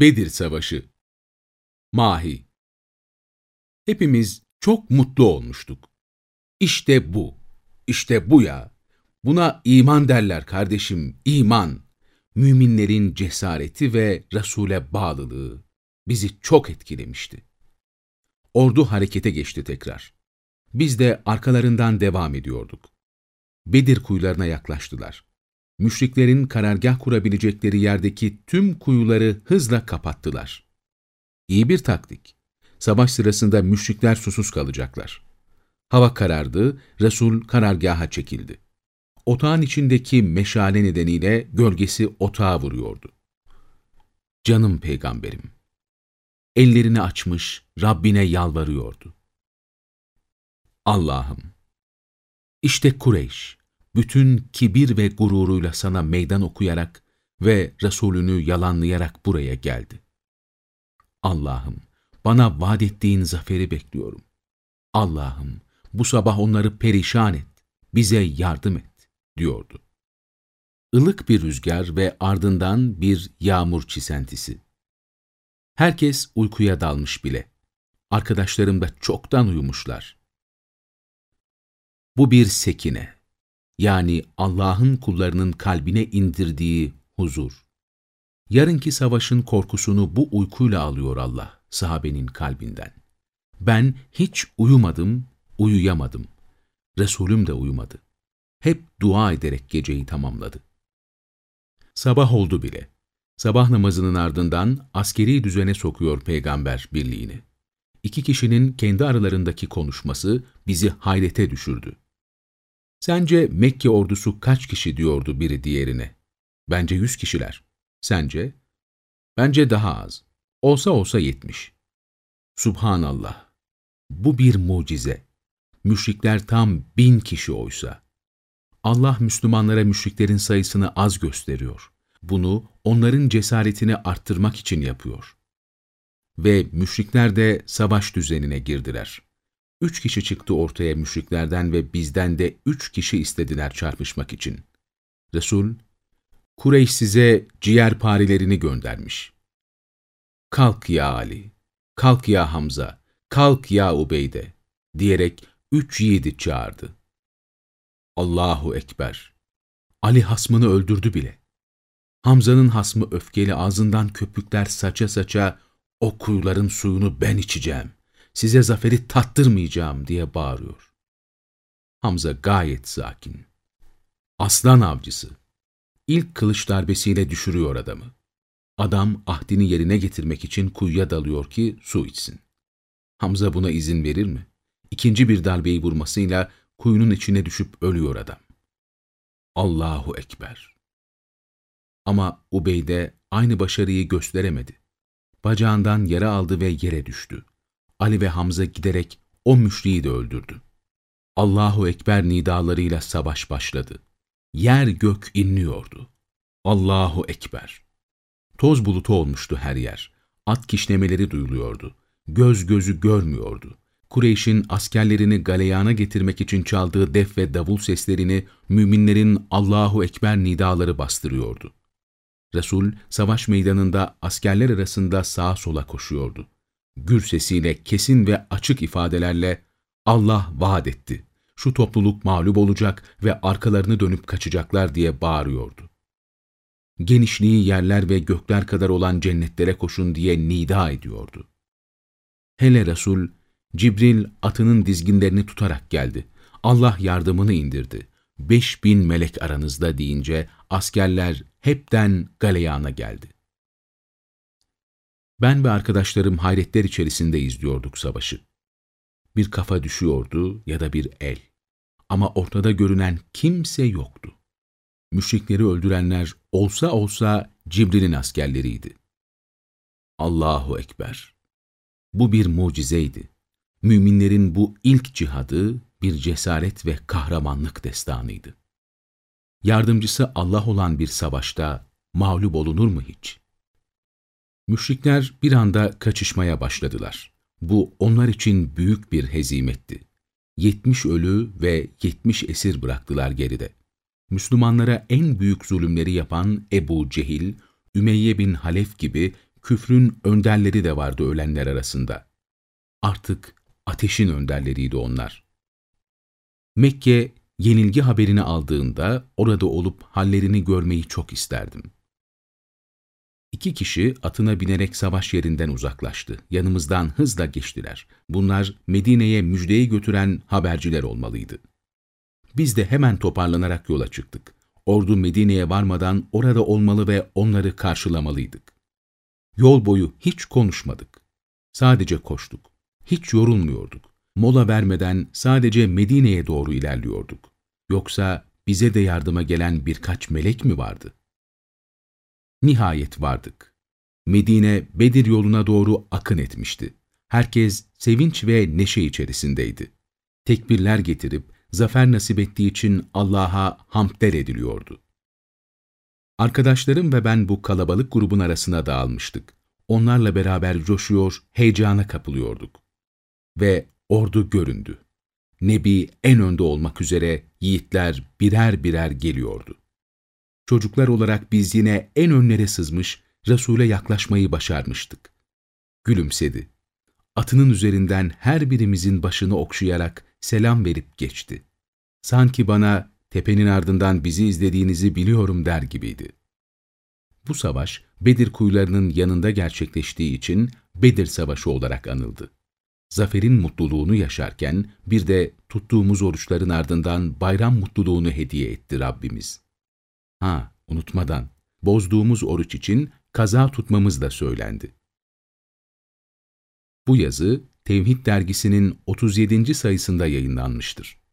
Bedir Savaşı Mahi Hepimiz çok mutlu olmuştuk. İşte bu, işte bu ya. Buna iman derler kardeşim, iman. Müminlerin cesareti ve Resul'e bağlılığı bizi çok etkilemişti. Ordu harekete geçti tekrar. Biz de arkalarından devam ediyorduk. Bedir kuyularına yaklaştılar. Müşriklerin karargah kurabilecekleri yerdeki tüm kuyuları hızla kapattılar. İyi bir taktik. Savaş sırasında müşrikler susuz kalacaklar. Hava karardı, Resul karargaha çekildi. Otağın içindeki meşale nedeniyle gölgesi otağa vuruyordu. Canım peygamberim. Ellerini açmış, Rabbine yalvarıyordu. Allah'ım, işte Kureyş, bütün kibir ve gururuyla sana meydan okuyarak ve Resulünü yalanlayarak buraya geldi. Allah'ım, bana vaat ettiğin zaferi bekliyorum. Allah'ım, bu sabah onları perişan et, bize yardım et, diyordu. Ilık bir rüzgar ve ardından bir yağmur çisentisi. Herkes uykuya dalmış bile. Arkadaşlarım da çoktan uyumuşlar. Bu bir sekine, yani Allah'ın kullarının kalbine indirdiği huzur. Yarınki savaşın korkusunu bu uykuyla alıyor Allah, sahabenin kalbinden. Ben hiç uyumadım, uyuyamadım. Resulüm de uyumadı. Hep dua ederek geceyi tamamladı. Sabah oldu bile. Sabah namazının ardından askeri düzene sokuyor peygamber birliğini. İki kişinin kendi aralarındaki konuşması bizi hayrete düşürdü. Sence Mekke ordusu kaç kişi diyordu biri diğerine? Bence yüz kişiler. Sence? Bence daha az. Olsa olsa yetmiş. Subhanallah. Bu bir mucize. Müşrikler tam bin kişi oysa. Allah Müslümanlara müşriklerin sayısını az gösteriyor. Bunu onların cesaretini arttırmak için yapıyor. Ve müşrikler de savaş düzenine girdiler. Üç kişi çıktı ortaya müşriklerden ve bizden de üç kişi istediler çarpışmak için. Resul, Kureyş size ciğer parilerini göndermiş. Kalk ya Ali, kalk ya Hamza, kalk ya Ubeyde diyerek üç yiğidi çağırdı. Allahu Ekber. Ali hasmını öldürdü bile. Hamza'nın hasmı öfkeli ağzından köpükler saça saça o kuyuların suyunu ben içeceğim size zaferi tattırmayacağım diye bağırıyor. Hamza gayet sakin. Aslan avcısı. İlk kılıç darbesiyle düşürüyor adamı. Adam ahdini yerine getirmek için kuyuya dalıyor ki su içsin. Hamza buna izin verir mi? İkinci bir darbeyi vurmasıyla kuyunun içine düşüp ölüyor adam. Allahu Ekber. Ama Ubeyde aynı başarıyı gösteremedi. Bacağından yara aldı ve yere düştü. Ali ve Hamza giderek o müşriyi de öldürdü. Allahu Ekber nidalarıyla savaş başladı. Yer gök inliyordu. Allahu Ekber. Toz bulutu olmuştu her yer. At kişnemeleri duyuluyordu. Göz gözü görmüyordu. Kureyş'in askerlerini galeyana getirmek için çaldığı def ve davul seslerini müminlerin Allahu Ekber nidaları bastırıyordu. Resul, savaş meydanında askerler arasında sağa sola koşuyordu gür sesiyle kesin ve açık ifadelerle Allah vaat etti. Şu topluluk mağlup olacak ve arkalarını dönüp kaçacaklar diye bağırıyordu. Genişliği yerler ve gökler kadar olan cennetlere koşun diye nida ediyordu. Hele Resul, Cibril atının dizginlerini tutarak geldi. Allah yardımını indirdi. Beş bin melek aranızda deyince askerler hepten galeyana geldi. Ben ve arkadaşlarım hayretler içerisinde izliyorduk savaşı. Bir kafa düşüyordu ya da bir el. Ama ortada görünen kimse yoktu. Müşrikleri öldürenler olsa olsa Cibril'in askerleriydi. Allahu Ekber! Bu bir mucizeydi. Müminlerin bu ilk cihadı bir cesaret ve kahramanlık destanıydı. Yardımcısı Allah olan bir savaşta mağlup olunur mu hiç? Müşrikler bir anda kaçışmaya başladılar. Bu onlar için büyük bir hezimetti. Yetmiş ölü ve yetmiş esir bıraktılar geride. Müslümanlara en büyük zulümleri yapan Ebu Cehil, Ümeyye bin Halef gibi küfrün önderleri de vardı ölenler arasında. Artık ateşin önderleriydi onlar. Mekke yenilgi haberini aldığında orada olup hallerini görmeyi çok isterdim. İki kişi atına binerek savaş yerinden uzaklaştı. Yanımızdan hızla geçtiler. Bunlar Medine'ye müjdeyi götüren haberciler olmalıydı. Biz de hemen toparlanarak yola çıktık. Ordu Medine'ye varmadan orada olmalı ve onları karşılamalıydık. Yol boyu hiç konuşmadık. Sadece koştuk. Hiç yorulmuyorduk. Mola vermeden sadece Medine'ye doğru ilerliyorduk. Yoksa bize de yardıma gelen birkaç melek mi vardı? Nihayet vardık. Medine, Bedir yoluna doğru akın etmişti. Herkes sevinç ve neşe içerisindeydi. Tekbirler getirip, zafer nasip ettiği için Allah'a hamdler ediliyordu. Arkadaşlarım ve ben bu kalabalık grubun arasına dağılmıştık. Onlarla beraber coşuyor, heyecana kapılıyorduk. Ve ordu göründü. Nebi en önde olmak üzere yiğitler birer birer geliyordu. Çocuklar olarak biz yine en önlere sızmış, Resul'e yaklaşmayı başarmıştık. Gülümsedi. Atının üzerinden her birimizin başını okşayarak selam verip geçti. Sanki bana tepenin ardından bizi izlediğinizi biliyorum der gibiydi. Bu savaş Bedir kuyularının yanında gerçekleştiği için Bedir Savaşı olarak anıldı. Zaferin mutluluğunu yaşarken bir de tuttuğumuz oruçların ardından bayram mutluluğunu hediye etti Rabbimiz. Ha, unutmadan, bozduğumuz oruç için kaza tutmamız da söylendi. Bu yazı Tevhid dergisinin 37. sayısında yayınlanmıştır.